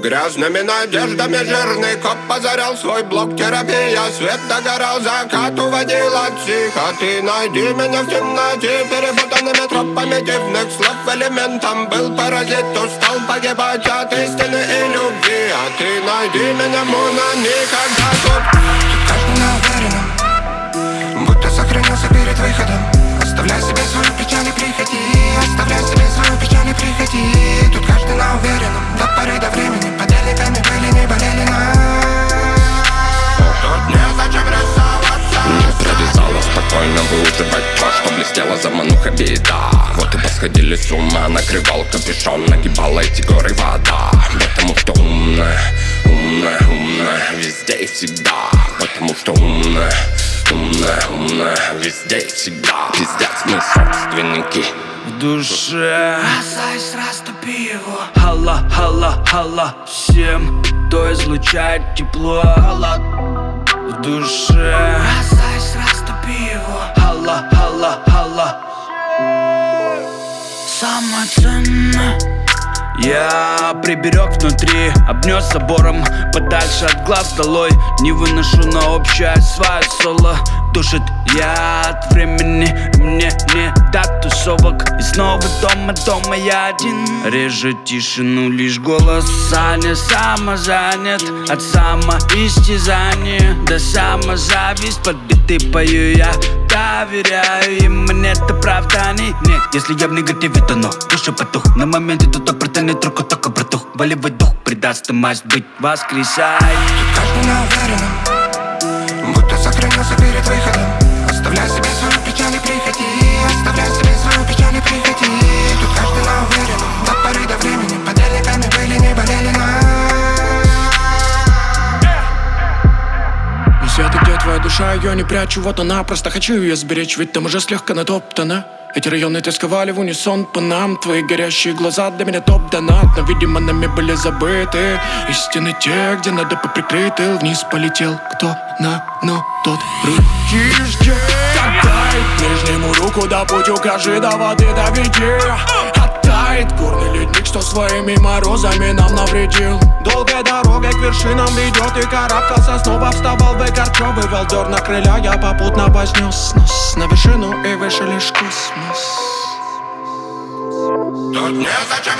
Грязными надеждами жирный коп позарял свой блок терапия Свет догорал, закат уводил от психа Ты найди меня в темноте Перепутанными тропами дивных слов Элементом. Был паразит Устал погибать от истины и любви. А ты найди меня, Муна, никогда тут. Каждый на Будто сохранился перед выходом. Оставляй себе свою печаль и то, что блестело за мануха беда. Вот и посходили с ума, накрывал капюшон, нагибала эти горы вода. Потому что умная, умная, умная, везде и всегда. Потому что умная, умная, умная, везде и всегда. Пиздец, мы собственники. В душе. Сайс, растопи его. Хала, хала, хала всем, кто излучает тепло. Халат в душе. Сайс, Ценное Я приберег внутри, обнес забором Подальше от глаз долой. Не выношу на общее свое соло Душит от времени Мне не до тусовок И снова дома, дома я один. Режет тишину лишь голос Саня самозанят От самоистязания. До самозависть Под биты пою я Доверяю им, мне это правда не не. Если я в негативе, то но. Душа потух. На моменте тут определенный трюк только братух. Болевой дух придаст и масть быть Воскресай сохранился перед выходом Оставляй душа, ее не прячу, вот она. Просто хочу ее сберечь, ведь там уже слегка натоптана эти районы тосковали в унисон по нам. Твои горящие глаза для меня топ-донат Но, видимо, нами были забыты. Истины те, где надо поприкрыты Вниз полетел кто на, но тот руки ждет. Отдай нижнему руку, да путь укажи, до воды доведи Оттает горный ледник, что своими морозами нам навредил. Долгая дорога к вершинам ведет и карабкался Снова вставал выкорчевывал дер на крыля Я попутно вознес. Нос на вершину и выше лишь космос. Тут незачем рисовать